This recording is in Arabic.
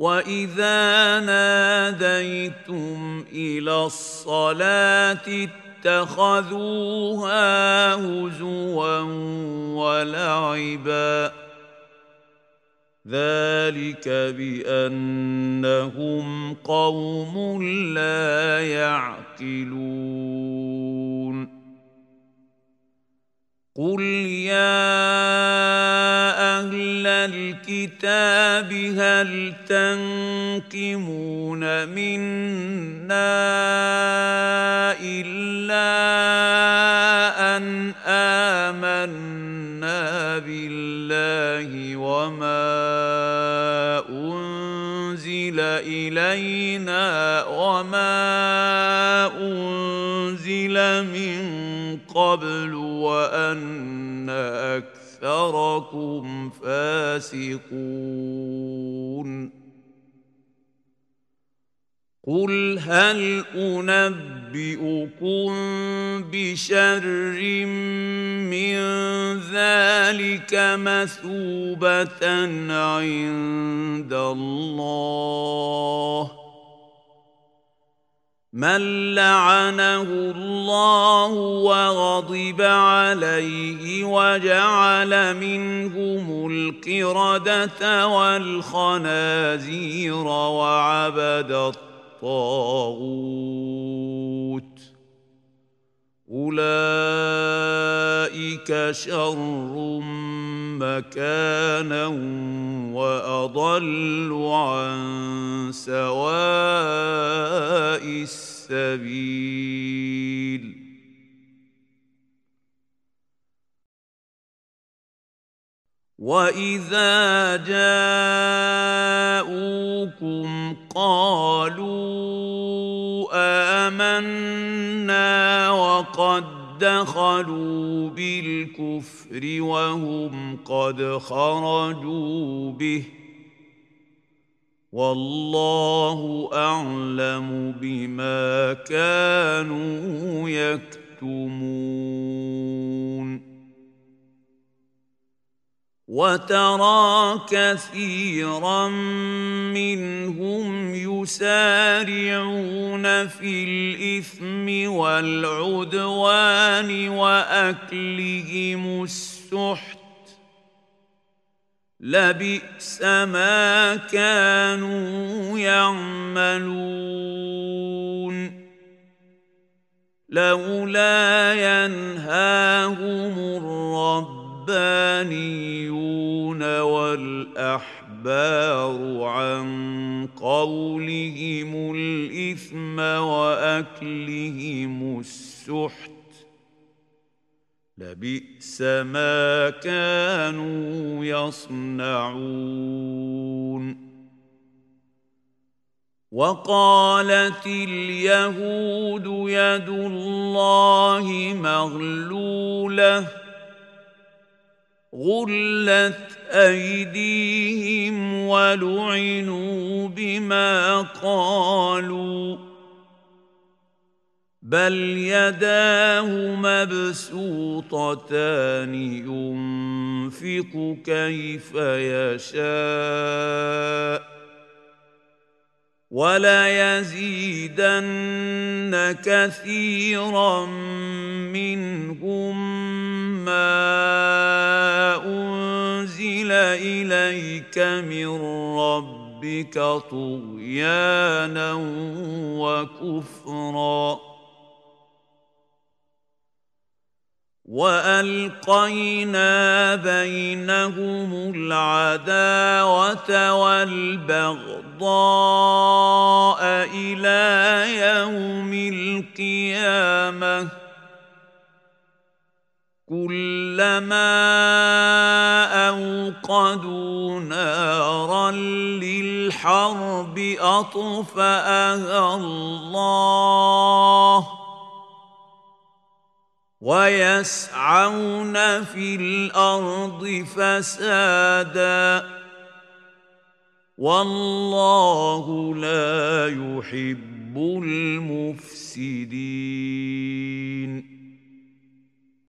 واذا ناديتم إلى الصلاه اتخذوها هزوا ولعبا ذلك بانهم قوم لا يعقلون قل يا الكتاب هل تنقمون منا إلا أن آمنا بالله وما أنزل إلينا وما أنزل من قبل وأن أكثركم فاسقون. قل هل أنبئكم بشر من ذلك مثوبة عند الله؟ من لعنه الله وغضب عليه وجعل منهم القرده والخنازير وعبد الطاغوت أولئك شر مكانا وأضل عن سواء السبيل. وإذا جاءوكم قالوا آمنا وقد دخلوا بالكفر وهم قد خرجوا به والله اعلم بما كانوا يكتمون وترى كثيرا منهم يسارعون في الإثم والعدوان وأكلهم السحت. لبئس ما كانوا يعملون. لولا ينهاهم الرب الربانيون والاحبار عن قولهم الإثم وأكلهم السحت لبئس ما كانوا يصنعون وقالت اليهود يد الله مغلولة غلت ايديهم ولعنوا بما قالوا بل يداه مبسوطتان ينفق كيف يشاء وليزيدن كثيرا منهم ما أنزل إليك من ربك طغيانا وكفرا. والقينا بينهم العداوه والبغضاء إلى يوم القيامه كلما اوقدوا نارا للحرب اطفاها الله ويسعون في الأرض فسادا. والله لا يحب المفسدين.